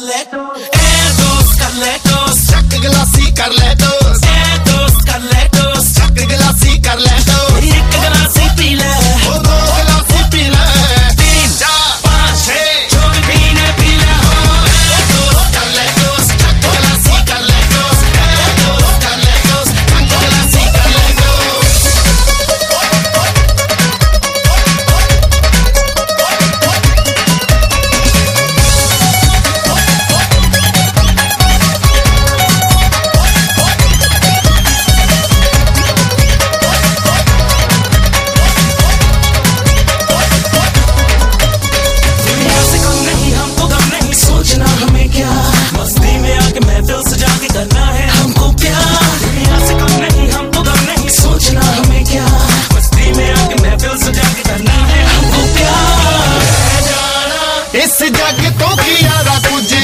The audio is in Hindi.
let go. इस जग तो किया कुछ